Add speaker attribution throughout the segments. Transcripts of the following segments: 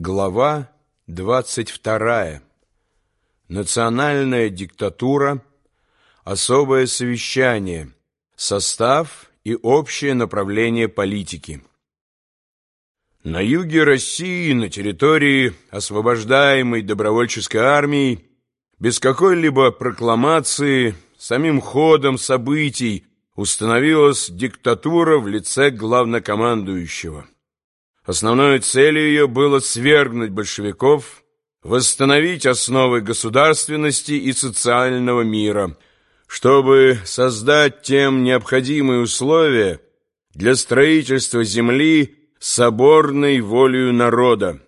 Speaker 1: Глава 22. Национальная диктатура. Особое совещание. Состав и общее направление политики. На юге России, на территории освобождаемой добровольческой армии, без какой-либо прокламации, самим ходом событий установилась диктатура в лице главнокомандующего. Основной целью ее было свергнуть большевиков, восстановить основы государственности и социального мира, чтобы создать тем необходимые условия для строительства земли соборной волею народа.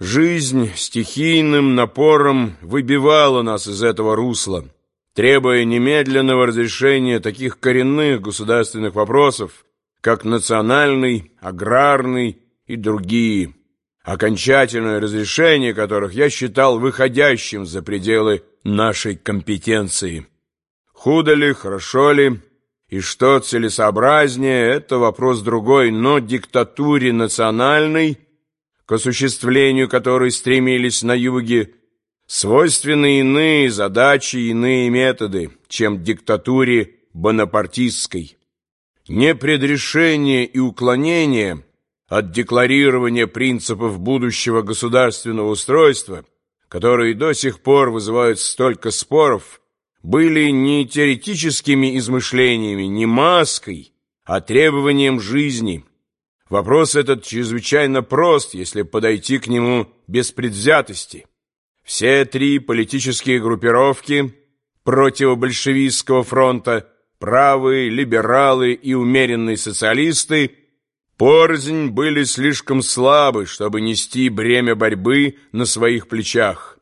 Speaker 1: Жизнь стихийным напором выбивала нас из этого русла, требуя немедленного разрешения таких коренных государственных вопросов, как национальный, аграрный, и другие, окончательное разрешение которых я считал выходящим за пределы нашей компетенции. Худо ли, хорошо ли, и что целесообразнее, это вопрос другой, но диктатуре национальной, к осуществлению которой стремились на юге, свойственны иные задачи, иные методы, чем диктатуре бонапартистской. Непредрешение и уклонение – от декларирования принципов будущего государственного устройства, которые до сих пор вызывают столько споров, были не теоретическими измышлениями, не маской, а требованием жизни. Вопрос этот чрезвычайно прост, если подойти к нему без предвзятости. Все три политические группировки противобольшевистского фронта, правые, либералы и умеренные социалисты – Порознь были слишком слабы, чтобы нести бремя борьбы на своих плечах.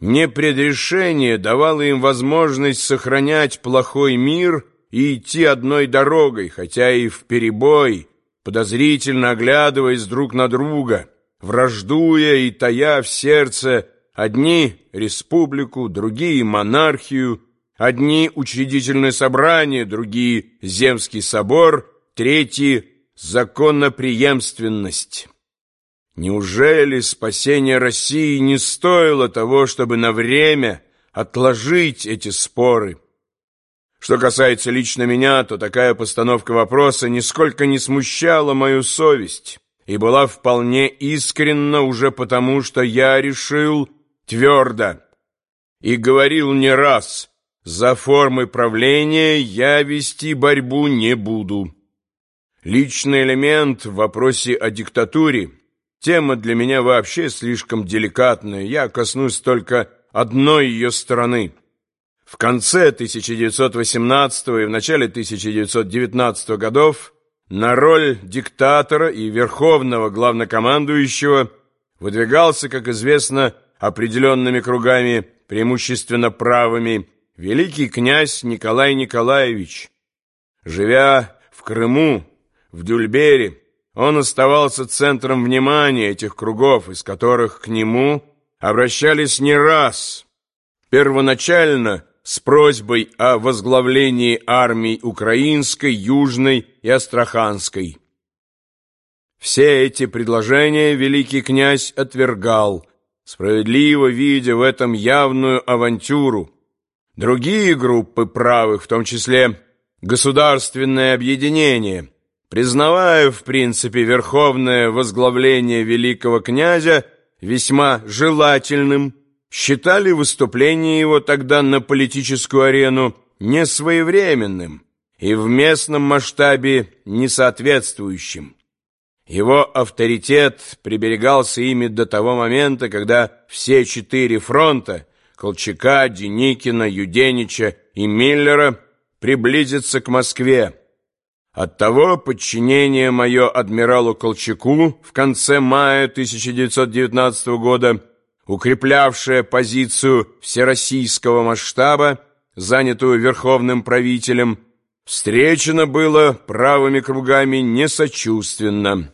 Speaker 1: Непредрешение давало им возможность сохранять плохой мир и идти одной дорогой, хотя и в перебой, подозрительно оглядываясь друг на друга, враждуя и тая в сердце одни республику, другие монархию, одни учредительное собрание, другие земский собор, третьи законопреемственность. Неужели спасение России не стоило того, чтобы на время отложить эти споры? Что касается лично меня, то такая постановка вопроса нисколько не смущала мою совесть и была вполне искренна уже потому, что я решил твердо и говорил не раз, за формы правления я вести борьбу не буду. Личный элемент в вопросе о диктатуре – тема для меня вообще слишком деликатная, я коснусь только одной ее стороны. В конце 1918 и в начале 1919 годов на роль диктатора и верховного главнокомандующего выдвигался, как известно, определенными кругами, преимущественно правыми, великий князь Николай Николаевич. Живя в Крыму, в Дюльбере, он оставался центром внимания этих кругов, из которых к нему обращались не раз. Первоначально с просьбой о возглавлении армий украинской, южной и астраханской. Все эти предложения великий князь отвергал, справедливо видя в этом явную авантюру. Другие группы правых, в том числе государственное объединение – признавая, в принципе, верховное возглавление великого князя весьма желательным, считали выступление его тогда на политическую арену несвоевременным и в местном масштабе несоответствующим. Его авторитет приберегался ими до того момента, когда все четыре фронта Колчака, Деникина, Юденича и Миллера приблизятся к Москве, Оттого подчинение мое адмиралу Колчаку в конце мая 1919 года, укреплявшее позицию всероссийского масштаба, занятую верховным правителем, встречено было правыми кругами несочувственно.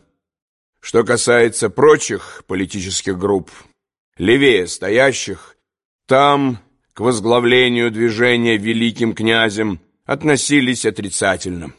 Speaker 1: Что касается прочих политических групп, левее стоящих, там к возглавлению движения великим князем относились отрицательно.